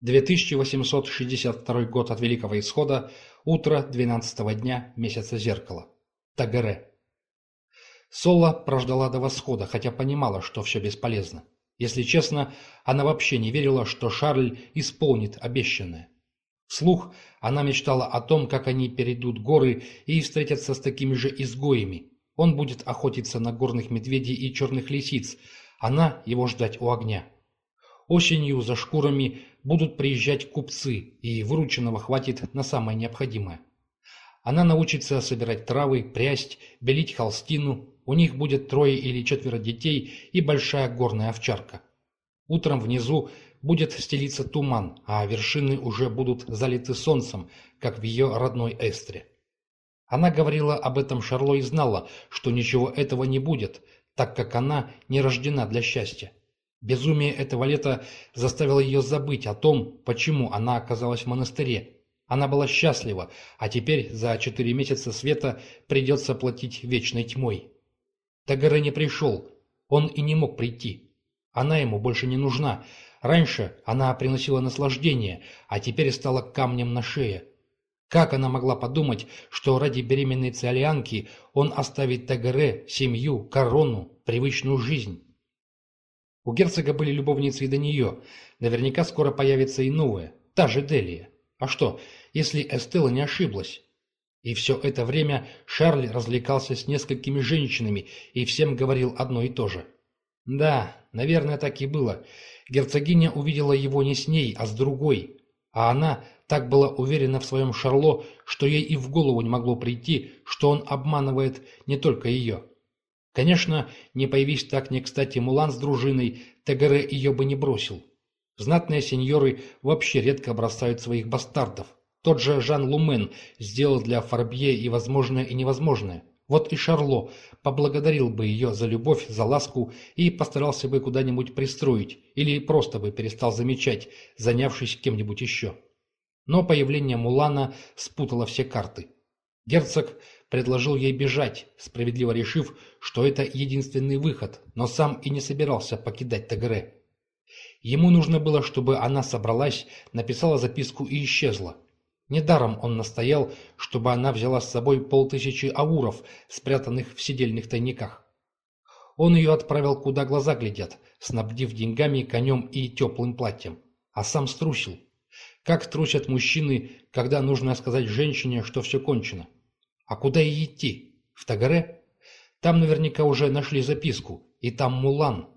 2862 год от Великого Исхода, утро 12 дня месяца зеркала. Тагаре. Солла прождала до восхода, хотя понимала, что все бесполезно. Если честно, она вообще не верила, что Шарль исполнит обещанное. Вслух она мечтала о том, как они перейдут горы и встретятся с такими же изгоями. Он будет охотиться на горных медведей и черных лисиц, она его ждать у огня. Осенью за шкурами будут приезжать купцы, и вырученного хватит на самое необходимое. Она научится собирать травы, прясть, белить холстину, у них будет трое или четверо детей и большая горная овчарка. Утром внизу будет стелиться туман, а вершины уже будут залиты солнцем, как в ее родной Эстре. Она говорила об этом Шарло и знала, что ничего этого не будет, так как она не рождена для счастья. Безумие этого лета заставило ее забыть о том, почему она оказалась в монастыре. Она была счастлива, а теперь за четыре месяца света придется платить вечной тьмой. Тагаре не пришел, он и не мог прийти. Она ему больше не нужна. Раньше она приносила наслаждение, а теперь стала камнем на шее. Как она могла подумать, что ради беременной циолианки он оставит Тагаре, семью, корону, привычную жизнь? У герцога были любовницы и до нее. Наверняка скоро появится и новая, та же Делия. А что, если Эстелла не ошиблась? И все это время Шарль развлекался с несколькими женщинами и всем говорил одно и то же. Да, наверное, так и было. Герцогиня увидела его не с ней, а с другой. А она так была уверена в своем Шарло, что ей и в голову не могло прийти, что он обманывает не только ее. Конечно, не появись так не кстати Мулан с дружиной, Тегере ее бы не бросил. Знатные сеньоры вообще редко бросают своих бастардов. Тот же Жан Лумен сделал для Фарбье и возможное, и невозможное. Вот и Шарло поблагодарил бы ее за любовь, за ласку и постарался бы куда-нибудь пристроить, или просто бы перестал замечать, занявшись кем-нибудь еще. Но появление Мулана спутало все карты. Герцог предложил ей бежать, справедливо решив, что это единственный выход, но сам и не собирался покидать Тагре. Ему нужно было, чтобы она собралась, написала записку и исчезла. Недаром он настоял, чтобы она взяла с собой полтысячи ауров, спрятанных в сидельных тайниках. Он ее отправил, куда глаза глядят, снабдив деньгами, конем и теплым платьем. А сам струсил. Как трусят мужчины, когда нужно сказать женщине, что все кончено. А куда ей идти? В Тагаре? Там наверняка уже нашли записку, и там Мулан.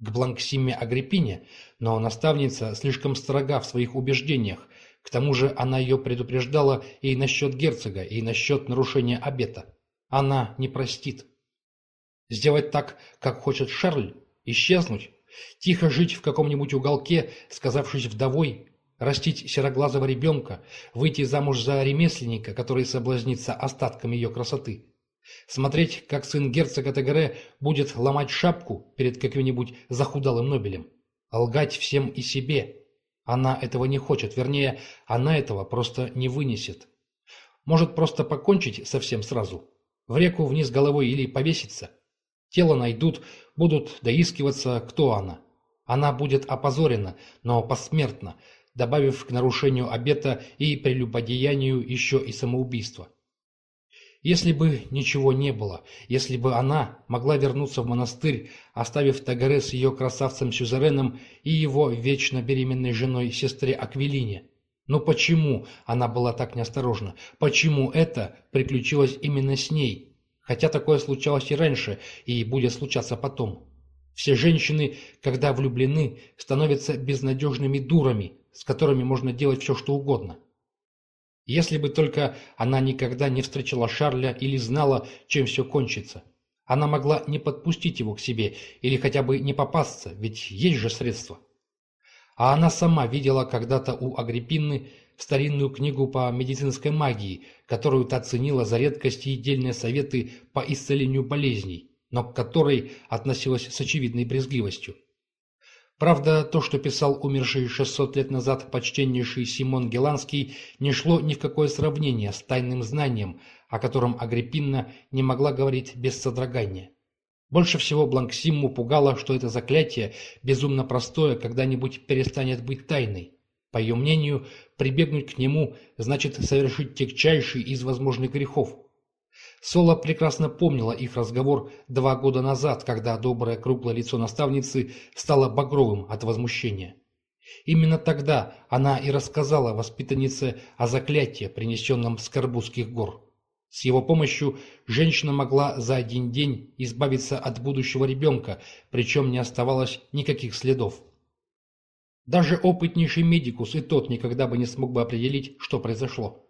К Бланксиме Агриппине, но наставница слишком строга в своих убеждениях, к тому же она ее предупреждала и насчет герцога, и насчет нарушения обета. Она не простит. Сделать так, как хочет Шарль? Исчезнуть? Тихо жить в каком-нибудь уголке, сказавшись вдовой, растить сероглазого ребенка, выйти замуж за ремесленника, который соблазнится остатками ее красоты. Смотреть, как сын герцога Тегере будет ломать шапку перед каким-нибудь захудалым Нобелем. Лгать всем и себе. Она этого не хочет, вернее, она этого просто не вынесет. Может просто покончить совсем сразу. В реку вниз головой или повеситься. Тело найдут, будут доискиваться, кто она. Она будет опозорена, но посмертно, добавив к нарушению обета и прелюбодеянию еще и самоубийство. Если бы ничего не было, если бы она могла вернуться в монастырь, оставив Тагаре с ее красавцем Сюзереном и его вечно беременной женой сестре Аквилине. Но почему она была так неосторожна? Почему это приключилось именно с ней? Хотя такое случалось и раньше, и будет случаться потом. Все женщины, когда влюблены, становятся безнадежными дурами, с которыми можно делать все, что угодно. Если бы только она никогда не встречала Шарля или знала, чем все кончится. Она могла не подпустить его к себе или хотя бы не попасться, ведь есть же средства. А она сама видела когда-то у Агриппины старинную книгу по медицинской магии, которую та ценила за редкость и дельные советы по исцелению болезней, но к которой относилась с очевидной брезгливостью. Правда, то, что писал умерший 600 лет назад почтеннейший Симон Геланский, не шло ни в какое сравнение с тайным знанием, о котором Агриппина не могла говорить без содрогания. Больше всего Бланксимму пугало, что это заклятие, безумно простое, когда-нибудь перестанет быть тайной. По ее мнению, прибегнуть к нему значит совершить тягчайший из возможных грехов. Соло прекрасно помнила их разговор два года назад, когда доброе круглое лицо наставницы стало багровым от возмущения. Именно тогда она и рассказала воспитаннице о заклятии, принесенном с Карбузских гор. С его помощью женщина могла за один день избавиться от будущего ребенка, причем не оставалось никаких следов. Даже опытнейший медикус и тот никогда бы не смог бы определить, что произошло.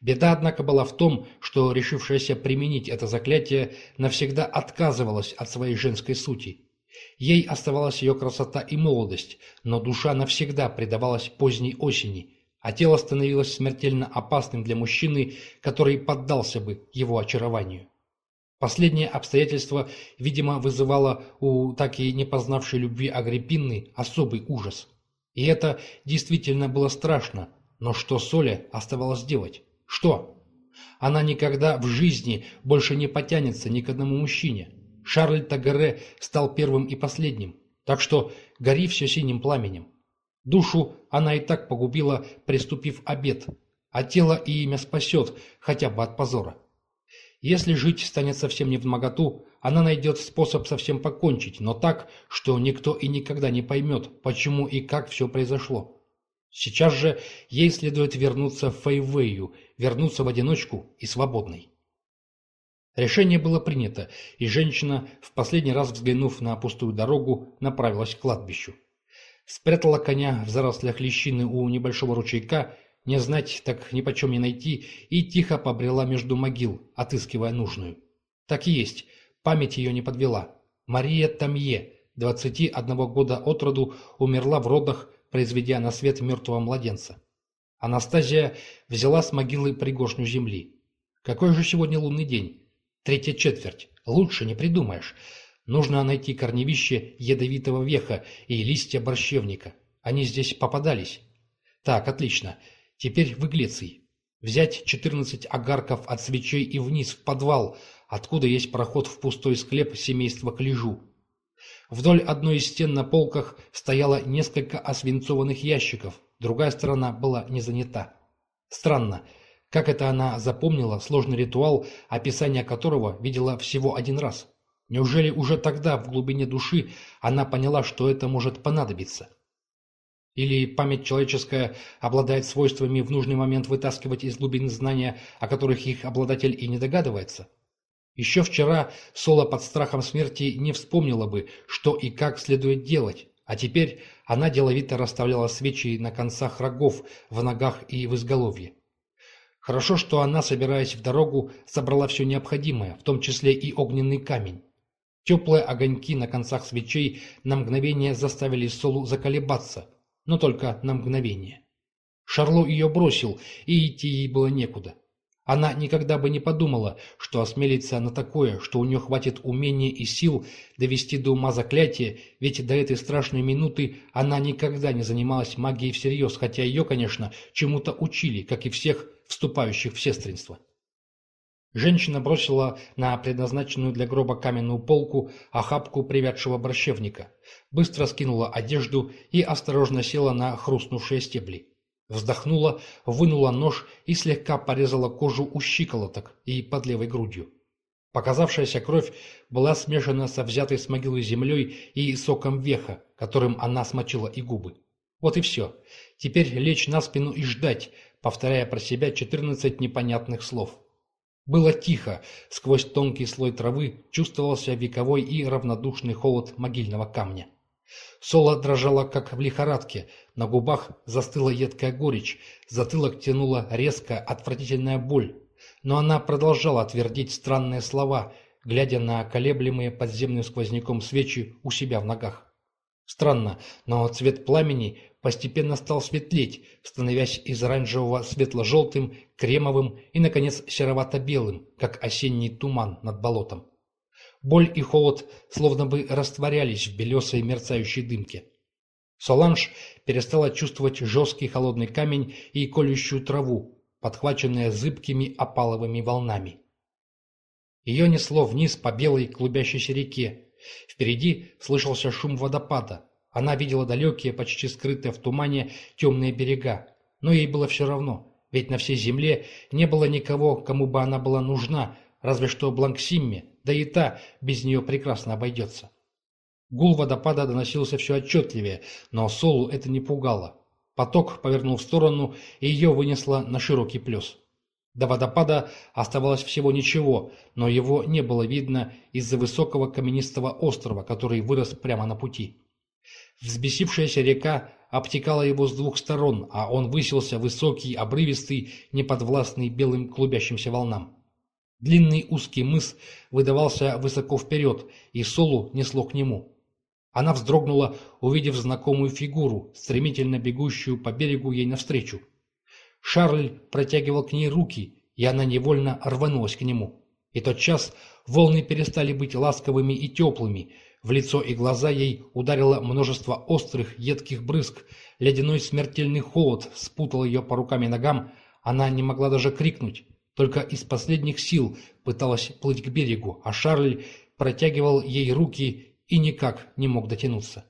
Беда, однако, была в том, что решившаяся применить это заклятие навсегда отказывалась от своей женской сути. Ей оставалась ее красота и молодость, но душа навсегда предавалась поздней осени, а тело становилось смертельно опасным для мужчины, который поддался бы его очарованию. Последнее обстоятельство, видимо, вызывало у так и не познавшей любви Агриппины особый ужас. И это действительно было страшно, но что Соле оставалось делать? Что? Она никогда в жизни больше не потянется ни к одному мужчине. Шарль Тагаре стал первым и последним, так что гори все синим пламенем. Душу она и так погубила, приступив обед, а тело и имя спасет, хотя бы от позора. Если жить станет совсем не в моготу, она найдет способ совсем покончить, но так, что никто и никогда не поймет, почему и как все произошло. Сейчас же ей следует вернуться в Фейвею, вернуться в одиночку и свободной. Решение было принято, и женщина, в последний раз взглянув на пустую дорогу, направилась к кладбищу. Спрятала коня в зарослях лещины у небольшого ручейка, не знать, так ни почем не найти, и тихо побрела между могил, отыскивая нужную. Так и есть, память ее не подвела. Мария Тамье, 21 года от роду, умерла в родах произведя на свет мертвого младенца. Анастазия взяла с могилы пригоршню земли. Какой же сегодня лунный день? Третья четверть. Лучше не придумаешь. Нужно найти корневище ядовитого веха и листья борщевника. Они здесь попадались. Так, отлично. Теперь в Иглиций. Взять 14 огарков от свечей и вниз в подвал, откуда есть проход в пустой склеп семейства Клежу. Вдоль одной из стен на полках стояло несколько освинцованных ящиков, другая сторона была не занята. Странно, как это она запомнила сложный ритуал, описание которого видела всего один раз. Неужели уже тогда, в глубине души, она поняла, что это может понадобиться? Или память человеческая обладает свойствами в нужный момент вытаскивать из глубин знания, о которых их обладатель и не догадывается? Еще вчера Соло под страхом смерти не вспомнила бы, что и как следует делать, а теперь она деловито расставляла свечи на концах рогов, в ногах и в изголовье. Хорошо, что она, собираясь в дорогу, собрала все необходимое, в том числе и огненный камень. Теплые огоньки на концах свечей на мгновение заставили Солу заколебаться, но только на мгновение. Шарло ее бросил, и идти ей было некуда. Она никогда бы не подумала, что осмелится на такое, что у нее хватит умения и сил довести до ума заклятие, ведь до этой страшной минуты она никогда не занималась магией всерьез, хотя ее, конечно, чему-то учили, как и всех вступающих в сестринство. Женщина бросила на предназначенную для гроба каменную полку охапку привядшего борщевника, быстро скинула одежду и осторожно села на хрустнувшие стебли. Вздохнула, вынула нож и слегка порезала кожу у щиколоток и под левой грудью. Показавшаяся кровь была смешана со взятой с могилы землей и соком веха, которым она смочила и губы. Вот и все. Теперь лечь на спину и ждать, повторяя про себя четырнадцать непонятных слов. Было тихо, сквозь тонкий слой травы чувствовался вековой и равнодушный холод могильного камня. Соло дрожала, как в лихорадке, на губах застыла едкая горечь, затылок тянула резкая, отвратительная боль. Но она продолжала твердить странные слова, глядя на колеблемые подземным сквозняком свечи у себя в ногах. Странно, но цвет пламени постепенно стал светлеть, становясь из оранжевого светло-желтым, кремовым и, наконец, серовато-белым, как осенний туман над болотом. Боль и холод словно бы растворялись в белесой мерцающей дымке. Соланж перестала чувствовать жесткий холодный камень и колющую траву, подхваченные зыбкими опаловыми волнами. Ее несло вниз по белой клубящейся реке. Впереди слышался шум водопада, Она видела далекие, почти скрытые в тумане, темные берега. Но ей было все равно, ведь на всей земле не было никого, кому бы она была нужна, разве что Бланксимме, да и та без нее прекрасно обойдется. Гул водопада доносился все отчетливее, но Солу это не пугало. Поток повернул в сторону, и ее вынесло на широкий плес. До водопада оставалось всего ничего, но его не было видно из-за высокого каменистого острова, который вырос прямо на пути. Взбесившаяся река обтекала его с двух сторон, а он высился высокий, обрывистый, неподвластный белым клубящимся волнам. Длинный узкий мыс выдавался высоко вперед, и Солу несло к нему. Она вздрогнула, увидев знакомую фигуру, стремительно бегущую по берегу ей навстречу. Шарль протягивал к ней руки, и она невольно рванулась к нему. И тот час волны перестали быть ласковыми и теплыми, в лицо и глаза ей ударило множество острых, едких брызг, ледяной смертельный холод спутал ее по рукам и ногам, она не могла даже крикнуть, только из последних сил пыталась плыть к берегу, а Шарль протягивал ей руки и никак не мог дотянуться.